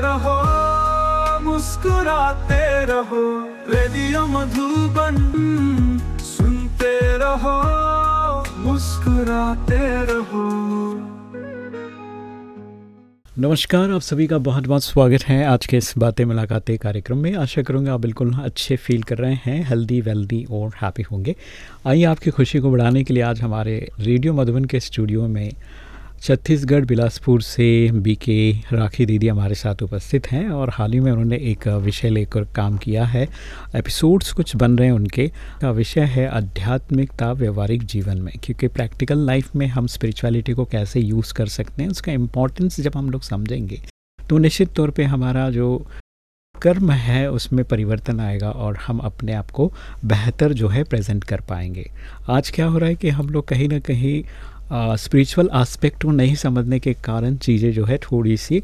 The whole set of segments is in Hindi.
रहो, मुस्कुराते रहो, रेडियो मधुबन, सुनते रहो, मुस्कुराते रहो। नमस्कार, आप सभी का बहुत बहुत स्वागत है आज के इस बातें मुलाकातें कार्यक्रम में। आशा करूँगा आप बिल्कुल अच्छे फील कर रहे हैं हेल्दी वेल्दी और हैप्पी होंगे। आइए आपकी खुशी को बढ़ाने के लिए आज हमारे रेडियो मधुबन के स्टूडियो में छत्तीसगढ़ बिलासपुर से बीके राखी दीदी हमारे साथ उपस्थित हैं और हाल ही में उन्होंने एक विषय लेकर काम किया है। एपिसोड्स कुछ बन रहे हैं उनके। का विषय है आध्यात्मिकता व्यवहारिक जीवन में, क्योंकि प्रैक्टिकल लाइफ में हम स्पिरिचुअलिटी को कैसे यूज़ कर सकते हैं, उसका इम्पोर्टेंस जब हम लोग समझेंगे तो निश्चित तौर पे हमारा जो कर्म है, उसमें परिवर्तन आएगा और हम अपने आप को बेहतर जो है, प्रेजेंट कर पाएँगे। आज क्या हो रहा है कि हम लोग कहीं ना कहीं स्पिरिचुअल आस्पेक्ट को नहीं समझने के कारण चीज़ें जो है थोड़ी सी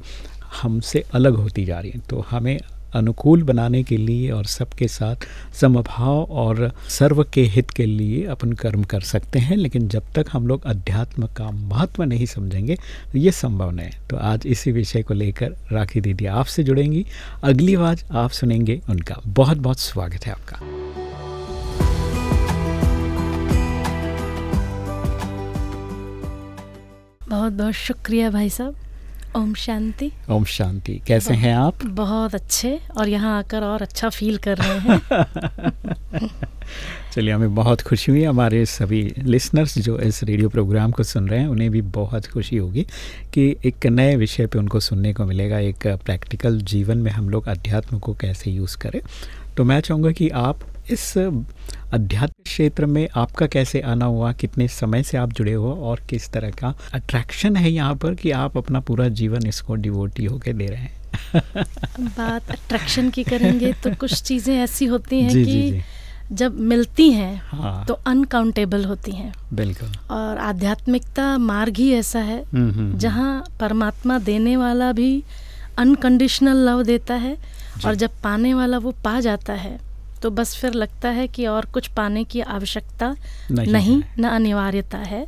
हमसे अलग होती जा रही हैं। तो हमें अनुकूल बनाने के लिए और सबके साथ समभाव और सर्व के हित के लिए अपन कर्म कर सकते हैं, लेकिन जब तक हम लोग अध्यात्म का महत्व नहीं समझेंगे तो ये संभव नहीं तो आज इसी विषय को लेकर राखी दीदी आपसे जुड़ेंगी। अगली आवाज़ आप सुनेंगे उनका। बहुत बहुत स्वागत है आपका। बहुत बहुत शुक्रिया भाई साहब। ओम शांति। ओम शांति। कैसे हैं आप? बहुत अच्छे और यहाँ आकर और अच्छा फील कर रहे हैं। चलिए हमें बहुत खुशी हुई। हमारे सभी लिसनर्स जो इस रेडियो प्रोग्राम को सुन रहे हैं उन्हें भी बहुत खुशी होगी कि एक नए विषय पे उनको सुनने को मिलेगा एक प्रैक्टिकल जीवन में हम लोग अध्यात्म को कैसे यूज़ करें। तो मैं चाहूँगा कि आप इस अध्यात्म क्षेत्र में आपका कैसे आना हुआ कितने समय से आप जुड़े हो और किस तरह का अट्रैक्शन है यहाँ पर कि आप अपना पूरा जीवन इसको डिवोटी होके दे रहे हैं? बात अट्रैक्शन की करेंगे तो कुछ चीज़ें ऐसी होती हैं जी, कि जी, जी. जब मिलती हैं हाँ। तो अनकाउंटेबल होती हैं। बिल्कुल। और आध्यात्मिकता मार्ग ही ऐसा है हम्म, हम्म, जहाँ परमात्मा देने वाला भी अनकंडीशनल लव देता है और जब पाने वाला वो पा जाता है तो बस फिर लगता है कि और कुछ पाने की आवश्यकता नहीं नहीं, न अनिवार्यता है।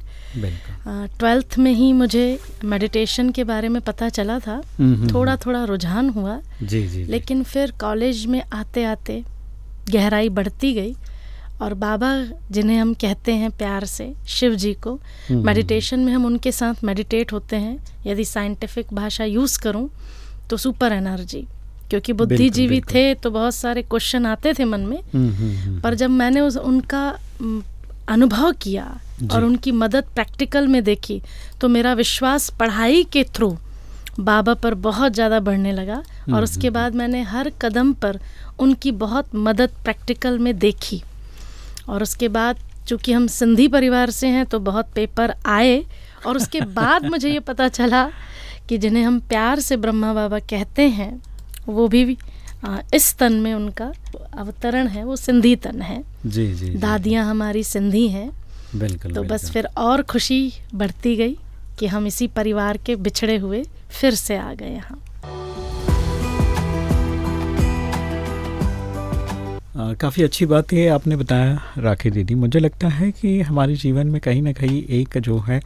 ट्वेल्थ में ही मुझे मेडिटेशन के बारे में पता चला था। हम्म, हम्म, थोड़ा थोड़ा रुझान हुआ। जी जी जी। लेकिन फिर कॉलेज में आते आते गहराई बढ़ती गई और बाबा जिन्हें हम कहते हैं प्यार से शिव जी को हम्म, मेडिटेशन में हम उनके साथ मेडिटेट होते हैं। यदि साइंटिफिक भाषा यूज़ करूँ तो सुपर एनर्जी। क्योंकि बुद्धिजीवी। थे तो बहुत सारे क्वेश्चन आते थे मन में। हम्म, हम्म, हम्म, पर जब मैंने उस उनका अनुभव किया और उनकी मदद प्रैक्टिकल में देखी तो मेरा विश्वास पढ़ाई के थ्रू बाबा पर बहुत ज़्यादा बढ़ने लगा। और उसके बाद मैंने हर कदम पर उनकी बहुत मदद प्रैक्टिकल में देखी। और उसके बाद चूँकि हम सिंधी परिवार से हैं तो बहुत पेपर आए। और उसके बाद मुझे ये पता चला कि जिन्हें हम प्यार से ब्रह्मा बाबा कहते हैं वो भी इस तन में उनका अवतरण है वो सिंधी तन है। जी जी जी, दादियाँ हमारी सिंधी हैं। बिल्कुल तो बिल्कुल। बस फिर और खुशी बढ़ती गई कि हम इसी परिवार के बिछड़े हुए फिर से आ गए यहाँ। काफ़ी अच्छी बात है आपने बताया राखी दीदी। मुझे लगता है कि हमारे जीवन में कहीं ना कहीं एक जो है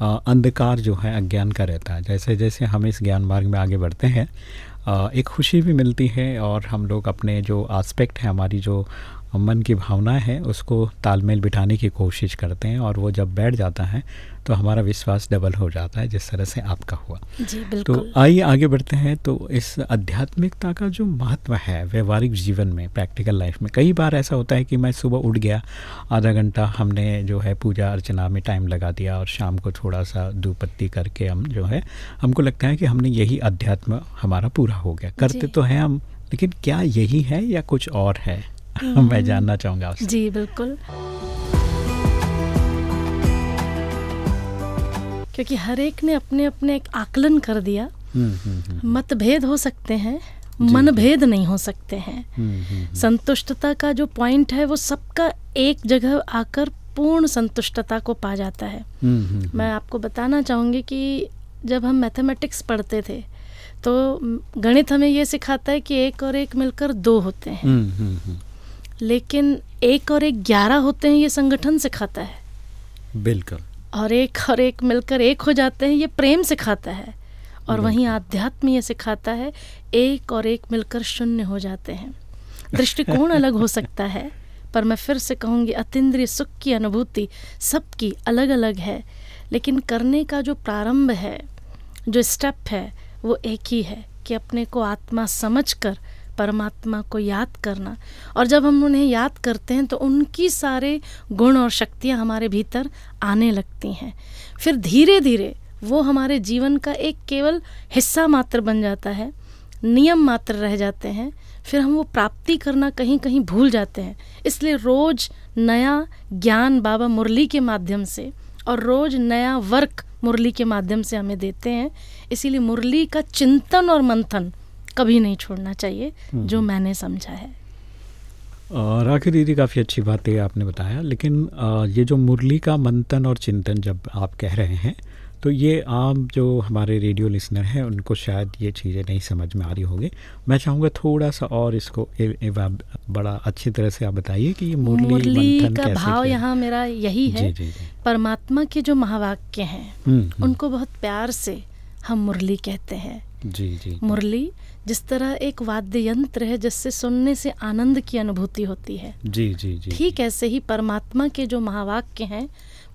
अंधकार जो है अज्ञान का रहता है। जैसे जैसे हम इस ज्ञान मार्ग में आगे बढ़ते हैं एक खुशी भी मिलती है और हम लोग अपने जो आस्पेक्ट है हमारी जो मन की भावना है उसको तालमेल बिठाने की कोशिश करते हैं और वो जब बैठ जाता है तो हमारा विश्वास डबल हो जाता है जिस तरह से आपका हुआ। जी तो आइए आगे बढ़ते हैं। तो इस आध्यात्मिकता का जो महत्व है व्यवहारिक जीवन में प्रैक्टिकल लाइफ में कई बार ऐसा होता है कि मैं सुबह उठ गया आधा घंटा हमने जो है पूजा अर्चना में टाइम लगा दिया और शाम को थोड़ा सा धूपत्ती करके हम जो है हमको लगता है कि हमने यही अध्यात्म हमारा पूरा हो गया। करते तो हैं हम लेकिन क्या यही है या कुछ और है? मैं जानना चाहूँगा आपसे। जी बिल्कुल। क्योंकि हर एक ने अपने अपने एक आकलन कर दिया। हम्म, हम्म, हम्म, मतभेद हो सकते हैं जी, मनभेद नहीं हो सकते हैं। हम्म, हम्म, संतुष्टता का जो पॉइंट है वो सबका एक जगह आकर पूर्ण संतुष्टता को पा जाता है। हम्म, हम्म, मैं आपको बताना चाहूँगी कि जब हम मैथमेटिक्स पढ़ते थे तो गणित हमें ये सिखाता है कि एक और एक मिलकर दो होते हैं। हम्म, हम्म, हम्म, लेकिन एक और एक ग्यारह होते हैं ये संगठन सिखाता है। बिल्कुल। और एक और एक मिलकर एक हो जाते हैं ये प्रेम सिखाता है। और वहीं आध्यात्म ये सिखाता है एक और एक मिलकर शून्य हो जाते हैं। दृष्टिकोण अलग हो सकता है पर मैं फिर से कहूँगी अतिद्रिय सुख की अनुभूति सबकी अलग अलग है। लेकिन करने का जो प्रारंभ है जो स्टेप है वो एक ही है कि अपने को आत्मा समझकर परमात्मा को याद करना। और जब हम उन्हें याद करते हैं तो उनकी सारे गुण और शक्तियाँ हमारे भीतर आने लगती हैं। फिर धीरे धीरे वो हमारे जीवन का एक केवल हिस्सा मात्र बन जाता है, नियम मात्र रह जाते हैं। फिर हम वो प्राप्ति करना कहीं कहीं भूल जाते हैं। इसलिए रोज नया ज्ञान बाबा मुरली के माध्यम से और रोज नया वर्क मुरली के माध्यम से हमें देते हैं। इसीलिए मुरली का चिंतन और मंथन कभी नहीं छोड़ना चाहिए जो मैंने समझा है। राखी दीदी काफ़ी अच्छी बातें आपने बताया लेकिन ये जो मुरली का मंथन और चिंतन जब आप कह रहे हैं तो ये आम जो हमारे रेडियो लिसनर हैं उनको शायद ये चीज़ें नहीं समझ में आ रही होगी। मैं चाहूँगा थोड़ा सा और इसको ए, ए, बड़ा अच्छी तरह से आप बताइए कि ये मुरली, मुरली मंथन का भाव यहाँ मेरा यही है। जी जी जी। परमात्मा के जो महावाक्य हैं हम्म, हम्म, उनको बहुत प्यार से हम मुरली कहते हैं। जी जी मुरली जिस तरह एक वाद्य यंत्र है जिससे सुनने से आनंद की अनुभूति होती है। जी जी जी ठीक ऐसे ही परमात्मा के जो महावाक्य हैं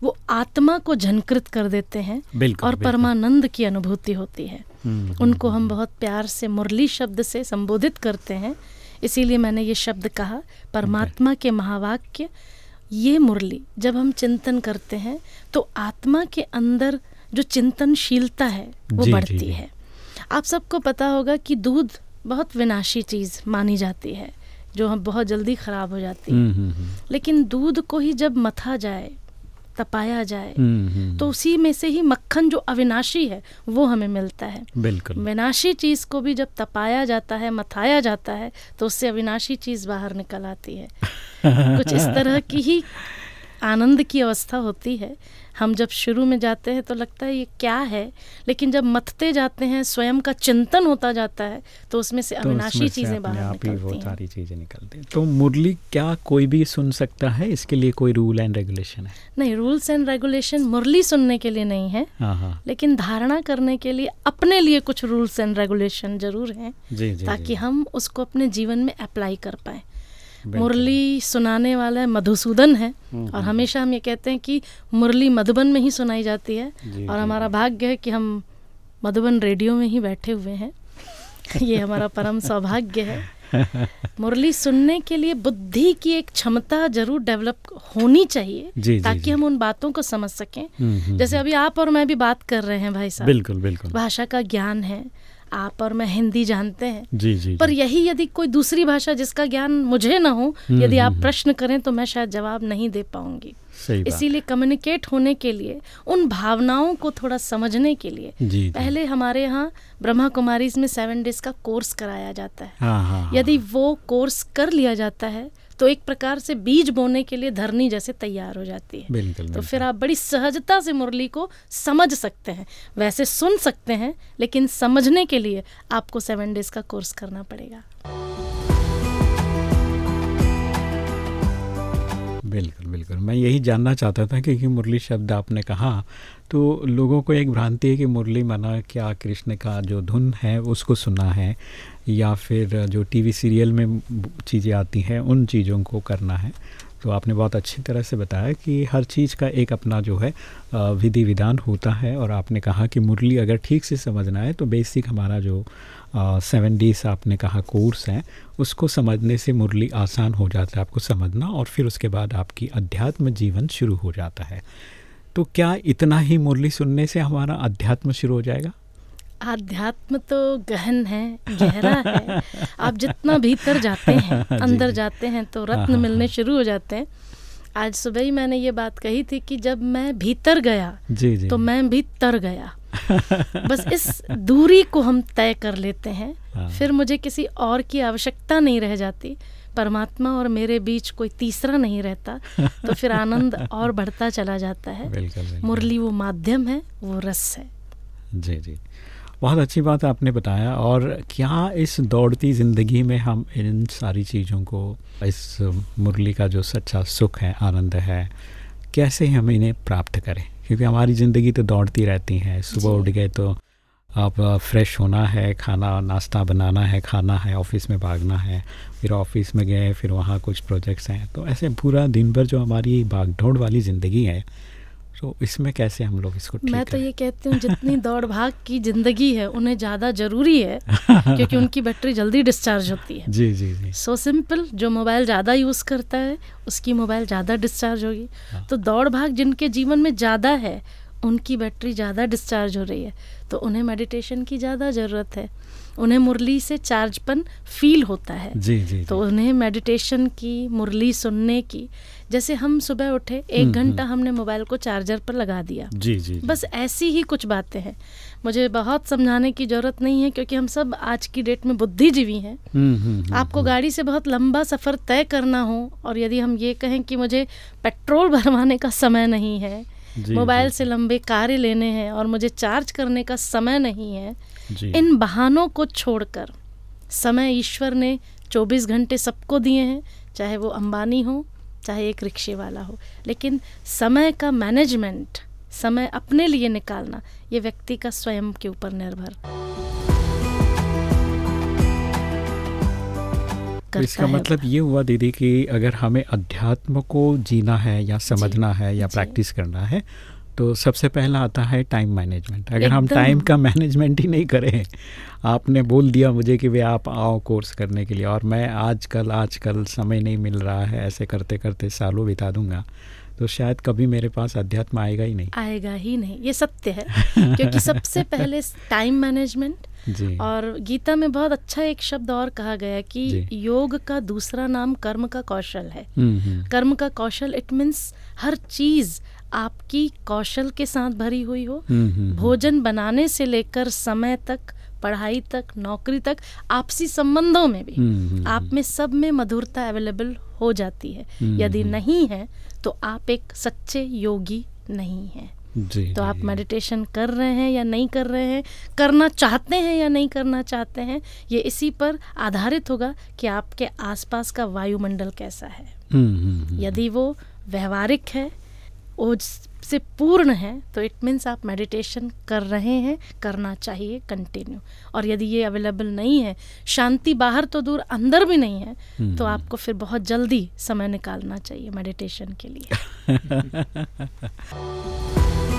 वो आत्मा को झनकृत कर देते हैं बिल्कुल और परमानंद की अनुभूति होती है। हम्म, हम्म, उनको हम बहुत प्यार से मुरली शब्द से संबोधित करते हैं इसीलिए मैंने ये शब्द कहा परमात्मा के महावाक्य ये मुरली जब हम चिंतन करते हैं तो आत्मा के अंदर जो चिंतनशीलता है वो बढ़ती। है। आप सबको पता होगा कि दूध बहुत विनाशी चीज़ मानी जाती है जो हम बहुत जल्दी ख़राब हो जाती है। हम्म, हम्म, हम्म, लेकिन दूध को ही जब मथा जाए तपाया जाए तो उसी में से ही मक्खन जो अविनाशी है वो हमें मिलता है। बिल्कुल। विनाशी चीज़ को भी जब तपाया जाता है मथाया जाता है तो उससे अविनाशी चीज़ बाहर निकल आती है। कुछ इस तरह की ही आनंद की अवस्था होती है। हम जब शुरू में जाते हैं तो लगता है ये क्या है? लेकिन जब मथते जाते हैं स्वयं का चिंतन होता जाता है तो उसमें से तो अविनाशी चीज़ें बाहर आप ही वो निकलती हैं। सारी चीज़ें निकलती हैं। तो मुरली क्या कोई भी सुन सकता है? इसके लिए कोई रूल एंड रेगुलेशन है? नहीं रूल्स एंड रेगुलेशन मुरली सुनने के लिए नहीं है। हाँ हाँ। लेकिन धारणा करने के लिए अपने लिए कुछ रूल्स एंड रेगुलेशन ज़रूर हैं ताकि हम उसको अपने जीवन में अप्लाई कर पाए। मुरली सुनाने वाला मधुसूदन है। हम्म, और हमेशा हम ये कहते हैं कि मुरली मधुबन में ही सुनाई जाती है। और हमारा भाग्य है कि हम मधुबन रेडियो में ही बैठे हुए हैं। ये हमारा परम सौभाग्य है। मुरली सुनने के लिए बुद्धि की एक क्षमता ज़रूर डेवलप होनी चाहिए जी, ताकि जी। हम उन बातों को समझ सकें। हम्म, हम्म, जैसे अभी आप और मैं भी बात कर रहे हैं भाई साहब। बिल्कुल बिल्कुल। भाषा का ज्ञान है। आप और मैं हिंदी जानते हैं। जी जी पर जी, यही यदि कोई दूसरी भाषा जिसका ज्ञान मुझे ना हो हम्म, यदि आप हम्म, प्रश्न करें तो मैं शायद जवाब नहीं दे पाऊँगी। इसीलिए कम्युनिकेट होने के लिए उन भावनाओं को थोड़ा समझने के लिए जी जी। पहले हमारे यहाँ ब्रह्मा कुमारीज में सेवन डेज़ का कोर्स कराया जाता है। हाँ हाँ हाँ, यदि वो कोर्स कर लिया जाता है तो एक प्रकार से बीज बोने के लिए धरनी जैसे तैयार हो जाती है। बिल्कुल तो। फिर आप बड़ी सहजता से मुरली को समझ सकते हैं। वैसे सुन सकते हैं लेकिन समझने के लिए आपको सेवन डेज़ का कोर्स करना पड़ेगा। बिल्कुल बिल्कुल। मैं यही जानना चाहता था क्योंकि मुरली शब्द आपने कहा तो लोगों को एक भ्रांति है कि मुरली माना क्या कृष्ण का जो धुन है, उसको सुना है, या फिर जो टीवी सीरियल में चीज़ें आती हैं, उन चीज़ों को करना है। तो आपने बहुत अच्छी तरह से बताया कि हर चीज़ का एक अपना जो है विधि विधान होता है, और आपने कहा कि मुरली अगर ठीक से समझना है तो बेसिक हमारा जो सेवन डेज़ आपने कहा कोर्स है उसको समझने से मुरली आसान हो जाता है आपको समझना और फिर उसके बाद आपकी अध्यात्म जीवन शुरू हो जाता है। तो क्या इतना ही मुरली सुनने से हमारा अध्यात्म शुरू हो जाएगा? आध्यात्म तो गहन है गहरा है। आप जितना भीतर जाते हैं अंदर जाते हैं तो हाँ, रत्न हाँ, मिलने हाँ। शुरू हो जाते हैं। आज सुबह ही मैंने ये बात कही थी कि जब मैं भीतर गया जी जी। तो मैं भी तर गया। बस इस दूरी को हम तय कर लेते हैं। हाँ। फिर मुझे किसी और की आवश्यकता नहीं रह जाती। परमात्मा और मेरे बीच कोई तीसरा नहीं रहता तो फिर आनंद और बढ़ता चला जाता है। मुरली वो माध्यम है वो रस है। जी जी। बहुत अच्छी बात आपने बताया और क्या इस दौड़ती ज़िंदगी में हम इन सारी चीज़ों को इस मुरली का जो सच्चा सुख है आनंद है कैसे हम इन्हें प्राप्त करें? क्योंकि हमारी ज़िंदगी तो दौड़ती रहती है। सुबह उठ गए तो आप फ्रेश होना है खाना नाश्ता बनाना है खाना है ऑफ़िस में भागना है फिर ऑफ़िस में गए फिर वहाँ कुछ प्रोजेक्ट्स हैं। तो ऐसे पूरा दिन भर जो हमारी भाग वाली ज़िंदगी है तो इसमें कैसे हम लोग इसको ठीक मैं तो ये कहती हूँ जितनी दौड़ भाग की ज़िंदगी है उन्हें ज़्यादा ज़रूरी है क्योंकि उनकी बैटरी जल्दी डिस्चार्ज होती है। जी जी जी। सो सिंपल जो मोबाइल ज़्यादा यूज़ करता है उसकी मोबाइल ज़्यादा डिस्चार्ज होगी। हाँ। तो दौड़ भाग जिनके जीवन में ज़्यादा है उनकी बैटरी ज़्यादा डिस्चार्ज हो रही है तो उन्हें मेडिटेशन की ज़्यादा ज़रूरत है। उन्हें मुरली से चार्जपन फील होता है जी जी तो जी। उन्हें मेडिटेशन की मुरली सुनने की जैसे हम सुबह उठे एक हम्म, घंटा हमने मोबाइल को चार्जर पर लगा दिया जी जी। बस ऐसी ही कुछ बातें हैं मुझे बहुत समझाने की ज़रूरत नहीं है क्योंकि हम सब आज की डेट में बुद्धिजीवी हैं हम्म, हम्म, हम्म, आपको हम्म। गाड़ी से बहुत लंबा सफ़र तय करना हो और यदि हम ये कहें कि मुझे पेट्रोल भरवाने का समय नहीं है मोबाइल से लंबे कार्य लेने हैं और मुझे चार्ज करने का समय नहीं है इन बहानों को छोड़कर समय ईश्वर ने 24 घंटे सबको दिए हैं चाहे वो अंबानी हो चाहे एक रिक्शे वाला हो। लेकिन समय का मैनेजमेंट समय अपने लिए निकालना ये व्यक्ति का स्वयं के ऊपर निर्भर। तो इसका मतलब ये हुआ दीदी कि अगर हमें अध्यात्म को जीना है या समझना है या प्रैक्टिस करना है तो सबसे पहला आता है टाइम मैनेजमेंट अगर हम टाइम का मैनेजमेंट ही नहीं करें आपने बोल दिया मुझे कि वे आप आओ कोर्स करने के लिए और मैं आजकल आजकल समय नहीं मिल रहा है ऐसे करते करते सालों बिता दूँगा तो शायद कभी मेरे पास अध्यात्म आएगा ही नहीं। आएगा ही नहीं ये सत्य है क्योंकि सबसे पहले टाइम मैनेजमेंट जी। और गीता में बहुत अच्छा एक शब्द और कहा गया कि योग का दूसरा नाम कर्म का कौशल है। हम्म, हम्म, कर्म का कौशल इट मीन्स हर चीज़ आपकी कौशल के साथ भरी हुई हो। हम्म, हम्म, हम्म, भोजन बनाने से लेकर समय तक पढ़ाई तक नौकरी तक आपसी संबंधों में भी आप में सब में मधुरता अवेलेबल हो जाती है। यदि। नहीं है तो आप एक सच्चे योगी नहीं हैं। जी तो आप मेडिटेशन कर रहे हैं या नहीं कर रहे हैं करना चाहते हैं या नहीं करना चाहते हैं ये इसी पर आधारित होगा कि आपके आसपास का वायुमंडल कैसा है। यदि वो व्यवहारिक है ओज से पूर्ण है तो इट मीन्स आप मेडिटेशन कर रहे हैं करना चाहिए कंटिन्यू और यदि ये अवेलेबल नहीं है शांति बाहर तो दूर अंदर भी नहीं है हम्म, तो। आपको फिर बहुत जल्दी समय निकालना चाहिए मेडिटेशन के लिए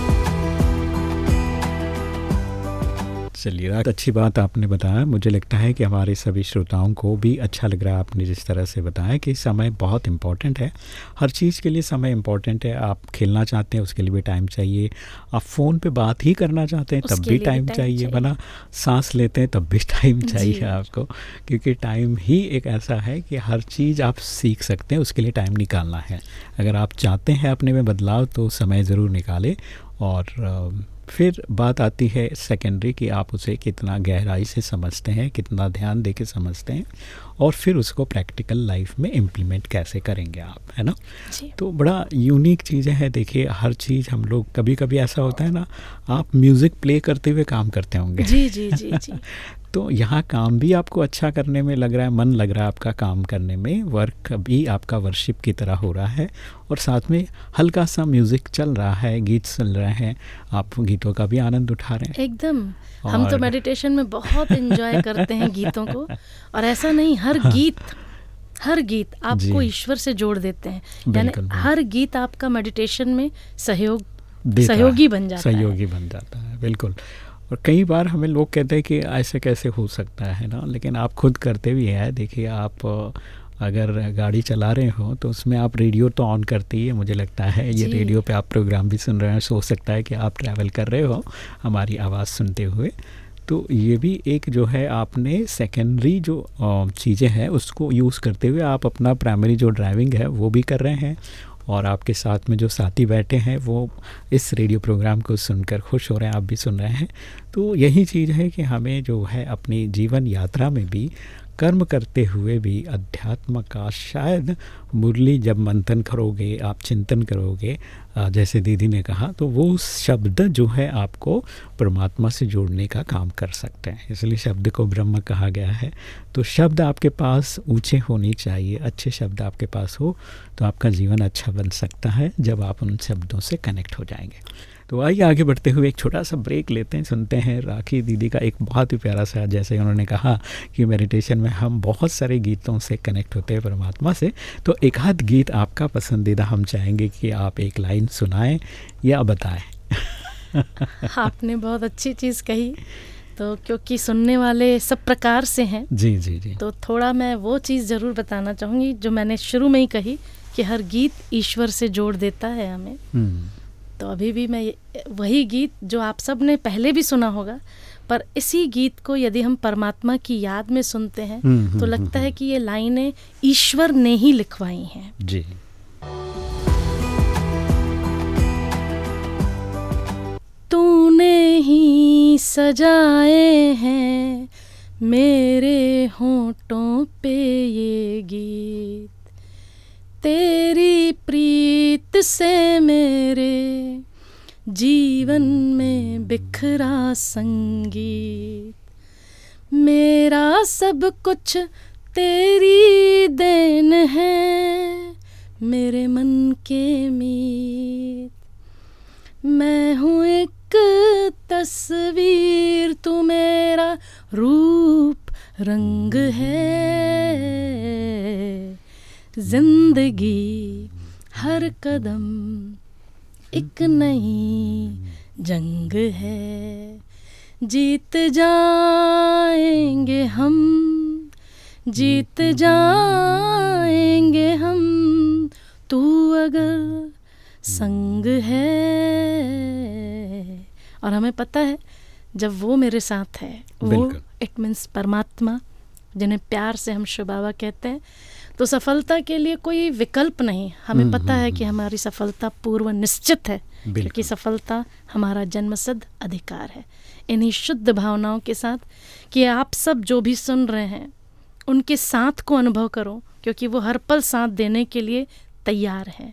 चलिए अच्छी बात आपने बताया। मुझे लगता है कि हमारे सभी श्रोताओं को भी अच्छा लग रहा है आपने जिस तरह से बताया कि समय बहुत इम्पोर्टेंट है। हर चीज़ के लिए समय इंपॉर्टेंट है। आप खेलना चाहते हैं उसके लिए भी टाइम चाहिए। आप फ़ोन पे बात ही करना चाहते हैं तब भी टाइम चाहिए। बना सांस लेते हैं तब भी टाइम चाहिए आपको। क्योंकि टाइम ही एक ऐसा है कि हर चीज़ आप सीख सकते हैं उसके लिए टाइम निकालना है। अगर आप चाहते हैं अपने में बदलाव तो समय ज़रूर निकालें और फिर बात आती है सेकेंडरी कि, आप उसे कितना गहराई से समझते हैं, कितना ध्यान दे के समझते हैं और फिर उसको प्रैक्टिकल लाइफ में इम्प्लीमेंट कैसे करेंगे आप है ना? तो बड़ा यूनिक चीज़ें हैं देखिए हर चीज़ हम लोग कभी कभी ऐसा होता है ना आप म्यूज़िक प्ले करते हुए काम करते होंगे। जी जी जी जी। तो यहाँ काम भी आपको अच्छा करने में लग रहा है मन लग रहा है आपका काम करने में वर्क भी आपका वर्शिप की तरह हो रहा है और साथ में हल्का सा म्यूज़िक चल रहा है गीत चल रहे हैं आप गीतों का भी आनंद उठा रहे हैं। एकदम। हम तो मेडिटेशन में बहुत एंजॉय करते हैं गीतों को और ऐसा नहीं हर गीत हर गीत आपको ईश्वर से जोड़ देते हैं। यानी। हर गीत आपका मेडिटेशन में सहयोग सहयोगी बन जाता है। सहयोगी बन जाता है बिल्कुल। और कई बार हमें लोग कहते हैं कि ऐसे कैसे हो सकता है ना लेकिन आप खुद करते भी हैं। देखिए आप अगर गाड़ी चला रहे हो तो उसमें आप रेडियो तो ऑन करते ही है मुझे लगता है। ये रेडियो पे आप प्रोग्राम भी सुन रहे हैं हो सकता है कि आप ट्रैवल कर रहे हो हमारी आवाज़ सुनते हुए। तो ये भी एक जो है आपने सेकेंडरी जो चीज़ें हैं, उसको यूज़ करते हुए आप अपना प्राइमरी जो ड्राइविंग है, वो भी कर रहे हैं। और आपके साथ में जो साथी बैठे हैं, वो इस रेडियो प्रोग्राम को सुनकर खुश हो रहे हैं, आप भी सुन रहे हैं। तो यही चीज़ है कि हमें जो है अपनी जीवन यात्रा में भी कर्म करते हुए भी अध्यात्म का शायद मुरली जब मंथन करोगे, आप चिंतन करोगे जैसे दीदी ने कहा तो वो शब्द जो है आपको परमात्मा से जोड़ने का काम कर सकते हैं। इसलिए शब्द को ब्रह्म कहा गया है। तो शब्द आपके पास ऊँचे होने चाहिए, अच्छे शब्द आपके पास हो तो आपका जीवन अच्छा बन सकता है जब आप उन शब्दों से कनेक्ट हो जाएँगे। तो आइए आगे बढ़ते हुए एक छोटा सा ब्रेक लेते हैं, सुनते हैं राखी दीदी का एक बहुत ही प्यारा सा, जैसे उन्होंने कहा कि मेडिटेशन में हम बहुत सारे गीतों से कनेक्ट होते हैं परमात्मा से। तो एक आध गीत आपका पसंदीदा, हम चाहेंगे कि आप एक लाइन सुनाएँ या बताएँ? आपने बहुत अच्छी चीज़ कही। तो क्योंकि सुनने वाले सब प्रकार से हैं जी जी जी। तो थोड़ा मैं वो चीज़ ज़रूर बताना चाहूँगी जो मैंने शुरू में ही कही कि हर गीत ईश्वर से जोड़ देता है हमें। हम्म। तो अभी भी मैं वही गीत जो आप सबने पहले भी सुना होगा पर इसी गीत को यदि हम परमात्मा की याद में सुनते हैं हम्म, तो हम्म, लगता है कि ये लाइनें ईश्वर ने ही लिखवाई हैं। जी। तूने ही सजाए हैं मेरे होठों पे ये गीत। तेरी प्रीत से मेरे जीवन में बिखरा संगीत। मेरा सब कुछ तेरी देन है मेरे मन के मीत। मैं हूँ एक तस्वीर तू मेरा रूप रंग है। ज़िंदगी हर कदम एक नई जंग है। जीत जाएँगे हम, जीत जाएँगे हम। तू अगर संग है और हमें पता है जब वो मेरे साथ है वो इट मीन्स परमात्मा जिन्हें प्यार से हम शुभावा कहते हैं। तो सफलता के लिए कोई विकल्प नहीं। हमें हम्म, पता है हम्म, कि हम्म। हमारी सफलता पूर्व निश्चित है क्योंकि सफलता हमारा जन्मसिद्ध अधिकार है। इन्हीं शुद्ध भावनाओं के साथ कि आप सब जो भी सुन रहे हैं उनके साथ को अनुभव करो क्योंकि वो हर पल साथ देने के लिए तैयार हैं।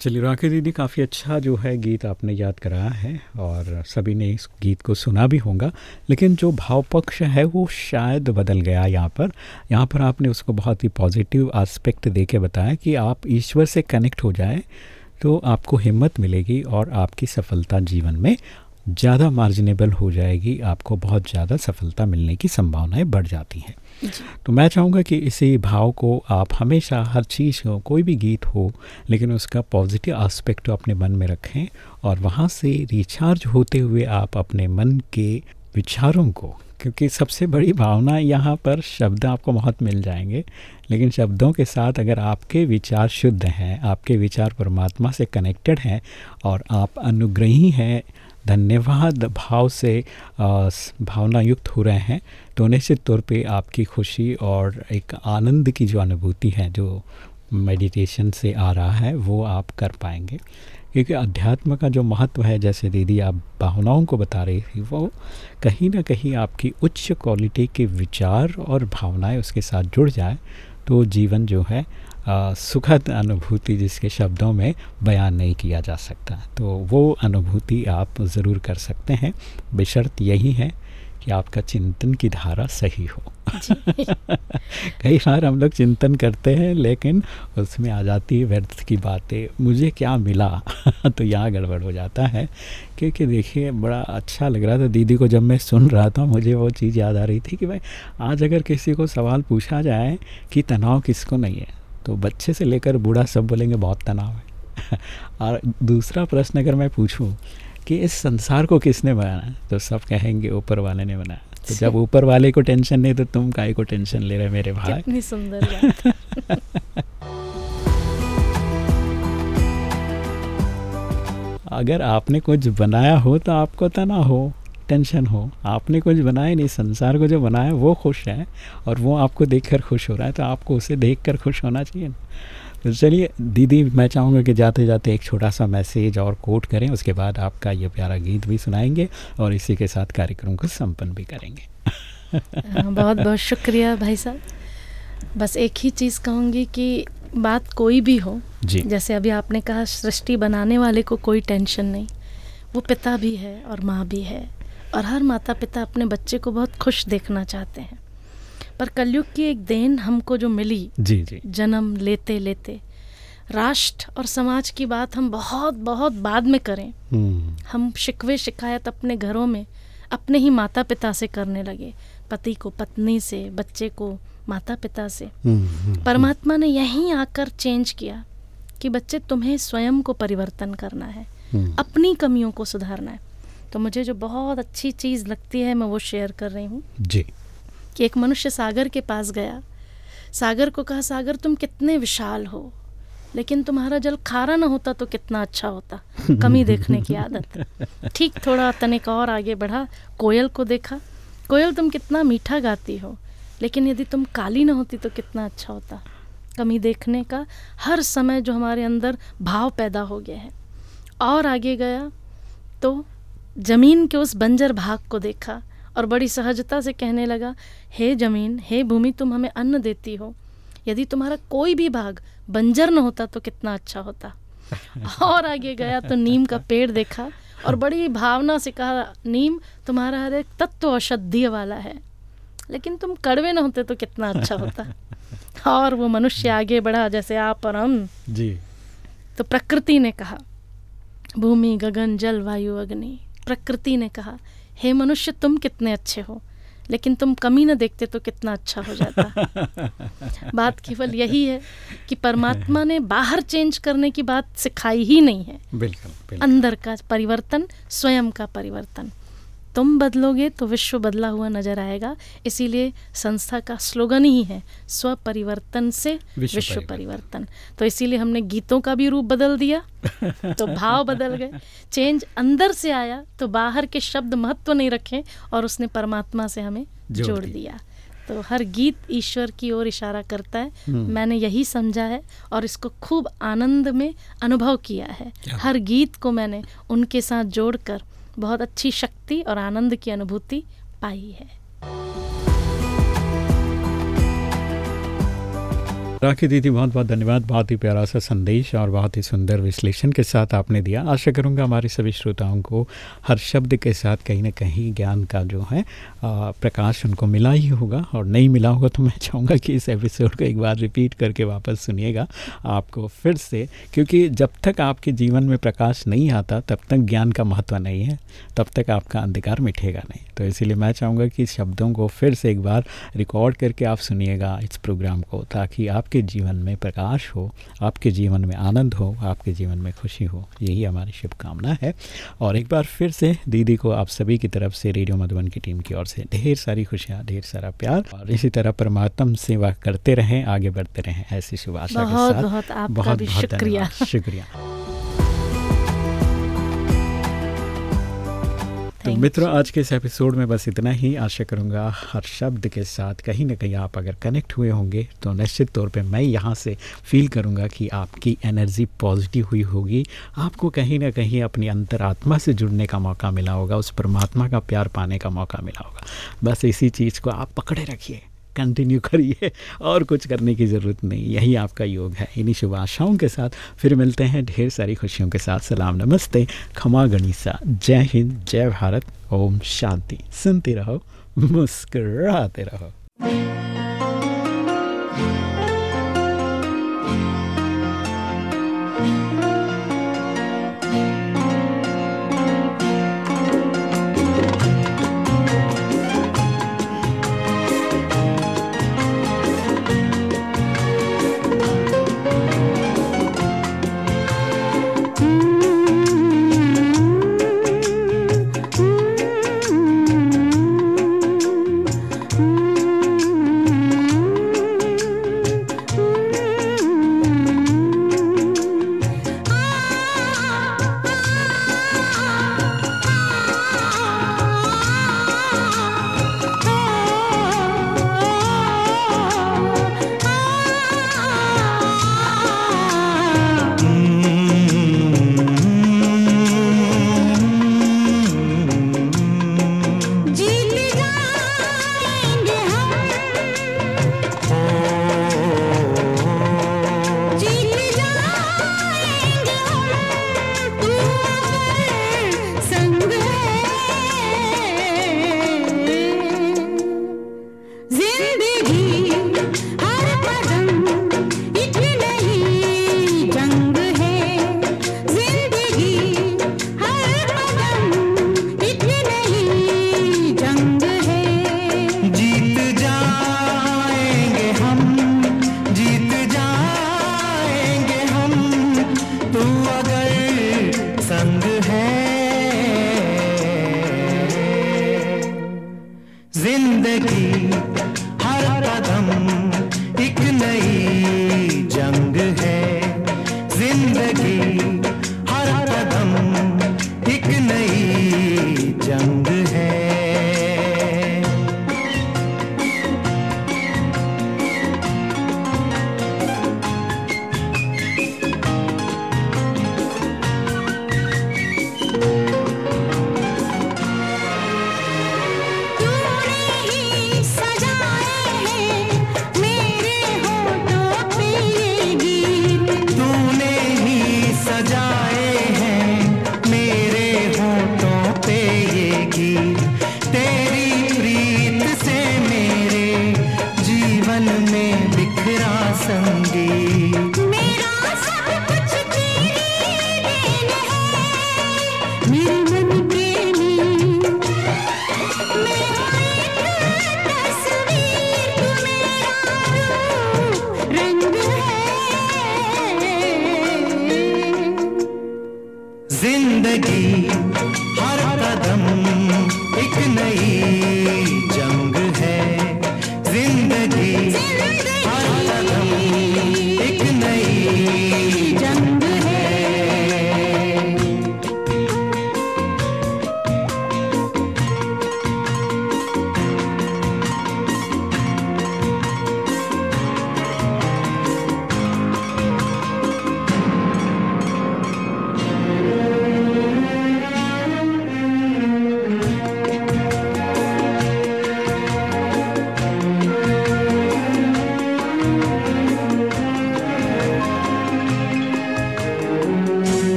चलिए राखी दीदी, काफ़ी अच्छा जो है गीत आपने याद कराया है और सभी ने इस गीत को सुना भी होगा, लेकिन जो भाव पक्ष है वो शायद बदल गया यहाँ पर। यहाँ पर आपने उसको बहुत ही पॉजिटिव आस्पेक्ट दे के बताया कि आप ईश्वर से कनेक्ट हो जाए तो आपको हिम्मत मिलेगी और आपकी सफलता जीवन में ज़्यादा मार्जिनेबल हो जाएगी, आपको बहुत ज़्यादा सफलता मिलने की संभावनाएँ बढ़ जाती हैं। तो मैं चाहूँगा कि इसी भाव को आप हमेशा हर चीज़ हो, कोई भी गीत हो, लेकिन उसका पॉजिटिव आस्पेक्ट अपने मन में रखें और वहाँ से रिचार्ज होते हुए आप अपने मन के विचारों को, क्योंकि सबसे बड़ी भावना यहाँ पर शब्द आपको बहुत मिल जाएँगे, लेकिन शब्दों के साथ अगर आपके विचार शुद्ध हैं, आपके विचार परमात्मा से कनेक्टेड हैं और आप अनुग्रही हैं धन्यवाद भाव से भावना युक्त हो रहे हैं तो निश्चित तौर पे आपकी खुशी और एक आनंद की जो अनुभूति है, जो मेडिटेशन से आ रहा है, वो आप कर पाएँगे। क्योंकि अध्यात्म का जो महत्व है, जैसे दीदी आप भावनाओं को बता रही थी, वो कहीं ना कहीं आपकी उच्च क्वालिटी के विचार और भावनाएँ उसके साथ जुड़ जाए तो जीवन जो है सुखद अनुभूति जिसके शब्दों में बयान नहीं किया जा सकता। तो वो अनुभूति आप ज़रूर कर सकते हैं। बेशर्त यही है कि आपका चिंतन की धारा सही हो। कई बार हम लोग चिंतन करते हैं लेकिन उसमें आ जाती है व्यर्थ की बातें मुझे क्या मिला? तो यहाँ गड़बड़ हो जाता है। क्योंकि देखिए बड़ा अच्छा लग रहा था। दीदी को जब मैं सुन रहा था मुझे वो चीज़ याद आ रही थी कि भाई आज अगर किसी को सवाल पूछा जाए कि तनाव किसको नहीं है तो बच्चे से लेकर बूढ़ा सब बोलेंगे बहुत तनाव है। और दूसरा प्रश्न अगर मैं पूछूँ कि इस संसार को किसने बनाया? तो सब कहेंगे ऊपर वाले ने बनाया। तो जब ऊपर वाले को टेंशन नहीं तो तुम काय को टेंशन ले रहे मेरे भाई कितनी सुंदर अगर आपने कुछ बनाया हो तो आपको तना हो। टेंशन हो। आपने कुछ बनाया नहीं संसार को जो बनाया वो खुश है और वो आपको देखकर खुश हो रहा है तो आपको उसे देखकर खुश होना चाहिए तो चलिए दीदी मैं चाहूँगा कि जाते जाते एक छोटा सा मैसेज और कोट करें उसके बाद आपका ये प्यारा गीत भी सुनाएँगे और इसी के साथ कार्यक्रम को संपन्न भी करेंगे। हाँ, बहुत बहुत शुक्रिया भाई साहब। बस एक ही चीज़ कहूँगी कि बात कोई भी हो जी। जैसे अभी आपने कहा सृष्टि बनाने वाले को कोई टेंशन नहीं वो पिता भी है और माँ भी है। और हर माता पिता अपने बच्चे को बहुत खुश देखना चाहते हैं। पर कलयुग की एक देन हमको जो मिली जी जी। जन्म लेते लेते राष्ट्र और समाज की बात हम बहुत बहुत बाद में करें। हम्म, हम शिकवे शिकायत अपने घरों में अपने ही माता पिता से करने लगे पति को पत्नी से बच्चे को माता पिता से। हम्म, हम्म, परमात्मा ने यहीं आकर चेंज किया कि बच्चे तुम्हें स्वयं को परिवर्तन करना है अपनी कमियों को सुधारना है। तो मुझे जो बहुत अच्छी चीज़ लगती है मैं वो शेयर कर रही हूँ। जी। कि एक मनुष्य सागर के पास गया। सागर को कहा सागर तुम कितने विशाल हो लेकिन तुम्हारा जल खारा ना होता तो कितना अच्छा होता। कमी देखने की आदत ठीक थोड़ा तनिक और आगे बढ़ा। कोयल को देखा। कोयल तुम कितना मीठा गाती हो लेकिन यदि तुम काली ना होती तो कितना अच्छा होता। कमी देखने का हर समय जो हमारे अंदर भाव पैदा हो गया है। और आगे गया तो ज़मीन के उस बंजर भाग को देखा और बड़ी सहजता से कहने लगा हे ज़मीन हे भूमि तुम हमें अन्न देती हो। यदि तुम्हारा कोई भी भाग बंजर न होता तो कितना अच्छा होता। और आगे गया तो नीम का पेड़ देखा और बड़ी भावना से कहा नीम तुम्हारा हर एक तत्व औषधीय वाला है। लेकिन तुम कड़वे न होते तो कितना अच्छा होता। और वो मनुष्य आगे बढ़ा जैसे आप और हम। जी। तो प्रकृति ने कहा भूमि गगन जल वायु अग्नि। प्रकृति ने कहा हे मनुष्य तुम कितने अच्छे हो लेकिन तुम कमी न देखते तो कितना अच्छा हो जाता। बात केवल यही है कि परमात्मा ने बाहर चेंज करने की बात सिखाई ही नहीं है। बिल्कुल बिल्कुल। अंदर का परिवर्तन स्वयं का परिवर्तन। तुम बदलोगे तो विश्व बदला हुआ नज़र आएगा। इसीलिए संस्था का स्लोगन ही है स्व परिवर्तन से विश्व विश्व, परिवर्तन। तो इसीलिए हमने गीतों का भी रूप बदल दिया तो भाव बदल गए। चेंज अंदर से आया तो बाहर के शब्द महत्व नहीं रखे और उसने परमात्मा से हमें जोड़ जोड़ दिया। दिया। तो हर गीत ईश्वर की ओर इशारा करता है। हम्म। मैंने यही समझा है और इसको खूब आनंद में अनुभव किया है। हर गीत को मैंने उनके साथ जोड़कर बहुत अच्छी शक्ति और आनंद की अनुभूति पाई है। राखी दीदी, बहुत बहुत धन्यवाद। बहुत ही प्यारा सा संदेश और बहुत ही सुंदर विश्लेषण के साथ आपने दिया। आशा करूँगा हमारे सभी श्रोताओं को हर शब्द के साथ कहीं ना कहीं ज्ञान का जो है प्रकाश उनको मिला ही होगा। और नहीं मिला होगा तो मैं चाहूँगा कि इस एपिसोड को एक बार रिपीट करके वापस सुनिएगा आपको फिर से। क्योंकि जब तक आपके जीवन में प्रकाश नहीं आता, तब तक ज्ञान का महत्व नहीं है। तब तक आपका अंधकार मिटेगा नहीं। तो इसीलिए मैं चाहूँगा कि शब्दों को फिर से एक बार रिकॉर्ड करके आप सुनिएगा इस प्रोग्राम को, ताकि आपके जीवन में प्रकाश हो आपके जीवन में आनंद हो आपके जीवन में खुशी हो यही हमारी शुभकामना है। और एक बार फिर से दीदी को आप सभी की तरफ़ से रेडियो मधुबन की टीम की ओर से ढेर सारी खुशियाँ ढेर सारा प्यार। और इसी तरह परमात्म सेवा करते रहें आगे बढ़ते रहें ऐसी शुभ आशा के बहुत साथ। बहुत बहुत बहुत शुक्रिया। शुक्रिया। तो मित्रों, आज के इस एपिसोड में बस इतना ही। आशा करूँगा हर शब्द के साथ कहीं ना कहीं आप अगर कनेक्ट हुए होंगे तो निश्चित तौर पे मैं यहाँ से फील करूँगा कि आपकी एनर्जी पॉजिटिव हुई होगी। आपको कहीं ना कहीं अपनी अंतरात्मा से जुड़ने का मौका मिला होगा, उस परमात्मा का प्यार पाने का मौका मिला होगा। बस इसी चीज़ को आप पकड़े रखिए। कंटिन्यू करिए, और कुछ करने की ज़रूरत नहीं। यही आपका योग है। इन्हीं शुभ आशाओं के साथ फिर मिलते हैं ढेर सारी खुशियों के साथ। सलाम, नमस्ते। खमा गणिसा। जय हिंद, जय भारत। ओम शांति। सुनते रहो, मुस्कराते रहो।